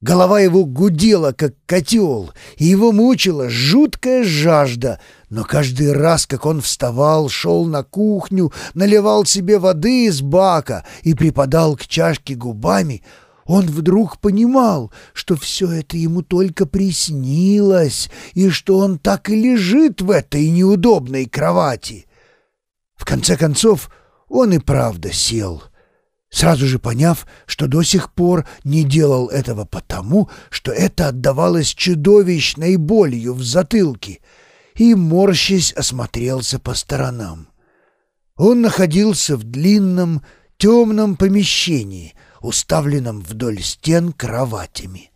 Голова его гудела, как котел, и его мучила жуткая жажда. Но каждый раз, как он вставал, шел на кухню, наливал себе воды из бака и припадал к чашке губами, он вдруг понимал, что все это ему только приснилось, и что он так и лежит в этой неудобной кровати. В конце концов, он и правда сел — сразу же поняв, что до сих пор не делал этого потому, что это отдавалось чудовищной болью в затылке, и, морщись, осмотрелся по сторонам. Он находился в длинном, темном помещении, уставленном вдоль стен кроватями.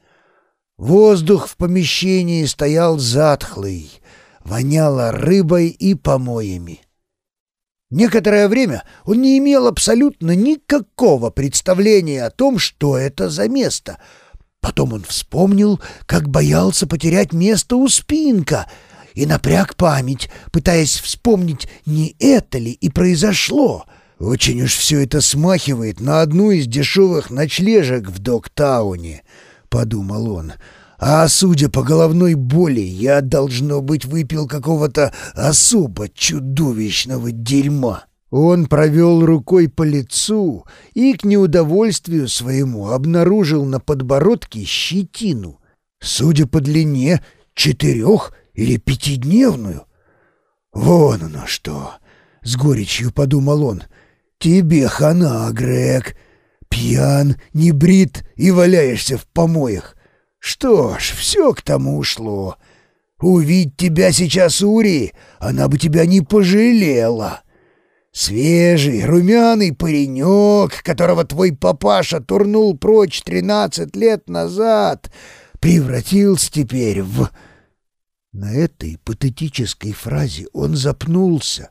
Воздух в помещении стоял затхлый, воняло рыбой и помоями. Некоторое время он не имел абсолютно никакого представления о том, что это за место. Потом он вспомнил, как боялся потерять место у спинка, и напряг память, пытаясь вспомнить, не это ли и произошло. «Очень уж все это смахивает на одну из дешевых ночлежек в Доктауне», — подумал он. А судя по головной боли, я, должно быть, выпил какого-то особо чудовищного дерьма. Он провел рукой по лицу и, к неудовольствию своему, обнаружил на подбородке щетину. Судя по длине, четырех- или пятидневную. «Вон оно что!» — с горечью подумал он. «Тебе хана, Грег! Пьян, не брит и валяешься в помоях. Что ж, все к тому ушло. Увидь тебя сейчас, Ури, она бы тебя не пожалела. Свежий, румяный паренек, которого твой папаша турнул прочь тринадцать лет назад, превратился теперь в... На этой патетической фразе он запнулся,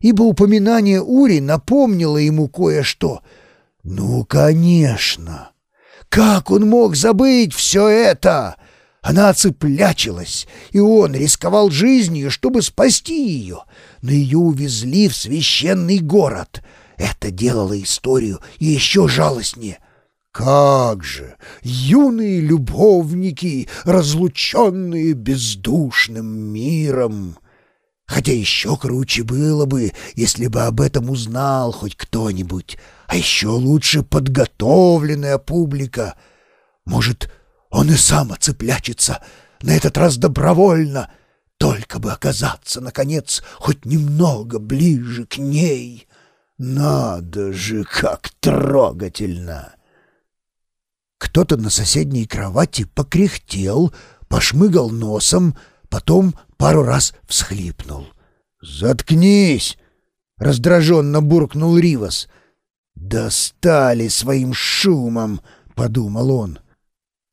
ибо упоминание Ури напомнило ему кое-что. «Ну, конечно!» Как он мог забыть все это? Она цеплячилась, и он рисковал жизнью, чтобы спасти ее. Но ее увезли в священный город. Это делало историю еще жалостнее. Как же! Юные любовники, разлученные бездушным миром! Хотя еще круче было бы, если бы об этом узнал хоть кто-нибудь, а еще лучше подготовленная публика. Может, он и сам оцеплячется, на этот раз добровольно, только бы оказаться, наконец, хоть немного ближе к ней. Надо же, как трогательно! Кто-то на соседней кровати покряхтел, пошмыгал носом, потом пару раз всхлипнул. «Заткнись!» — раздраженно буркнул Ривас. «Достали своим шумом!» — подумал он.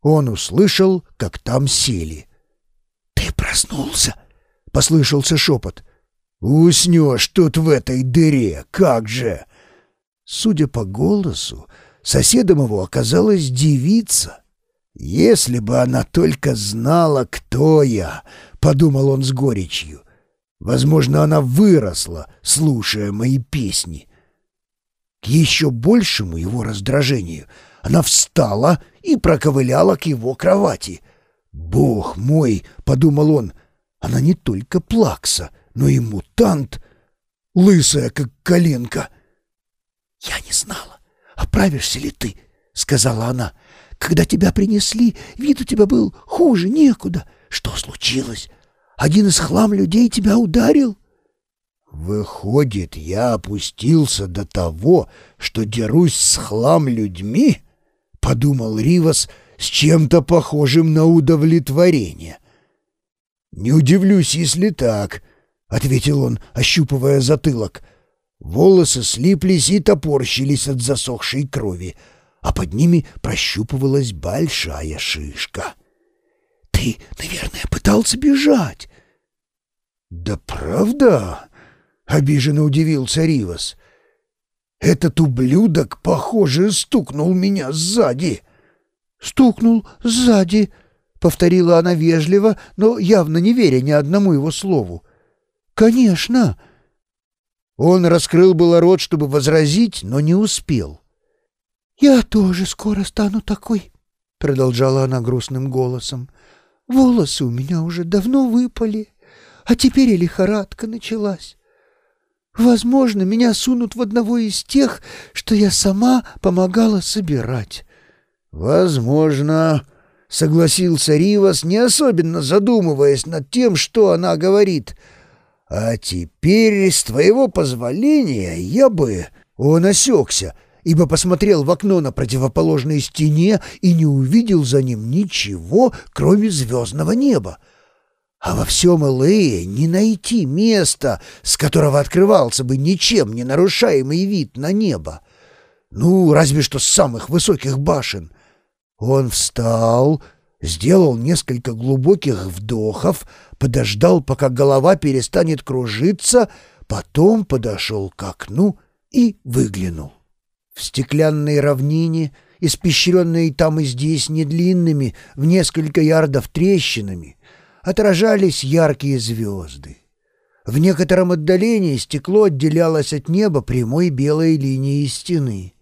Он услышал, как там сели. «Ты проснулся?» — послышался шепот. «Уснешь тут в этой дыре, как же!» Судя по голосу, соседом его оказалась девица. «Если бы она только знала, кто я!» — подумал он с горечью. «Возможно, она выросла, слушая мои песни». К еще большему его раздражению она встала и проковыляла к его кровати. «Бог мой!» — подумал он. «Она не только плакса, но и мутант, лысая, как коленка». «Я не знала, оправишься ли ты», — сказала она. Когда тебя принесли, вид у тебя был хуже некуда. Что случилось? Один из хлам людей тебя ударил?» «Выходит, я опустился до того, что дерусь с хлам людьми?» — подумал Ривас с чем-то похожим на удовлетворение. «Не удивлюсь, если так», — ответил он, ощупывая затылок. Волосы слиплись и топорщились от засохшей крови — а под ними прощупывалась большая шишка. «Ты, наверное, пытался бежать?» «Да правда?» — обиженно удивился Ривас. «Этот ублюдок, похоже, стукнул меня сзади». «Стукнул сзади», — повторила она вежливо, но явно не веря ни одному его слову. «Конечно». Он раскрыл было рот, чтобы возразить, но не успел. «Я тоже скоро стану такой», — продолжала она грустным голосом. «Волосы у меня уже давно выпали, а теперь и лихорадка началась. Возможно, меня сунут в одного из тех, что я сама помогала собирать». «Возможно», — согласился Ривас, не особенно задумываясь над тем, что она говорит. «А теперь, с твоего позволения, я бы...» Он осекся, ибо посмотрел в окно на противоположной стене и не увидел за ним ничего, кроме звездного неба. А во всем Элэе не найти места, с которого открывался бы ничем не нарушаемый вид на небо. Ну, разве что с самых высоких башен. Он встал, сделал несколько глубоких вдохов, подождал, пока голова перестанет кружиться, потом подошел к окну и выглянул. В стеклянной равнине, испещренной там и здесь недлинными, в несколько ярдов трещинами, отражались яркие звезды. В некотором отдалении стекло отделялось от неба прямой белой линией стены.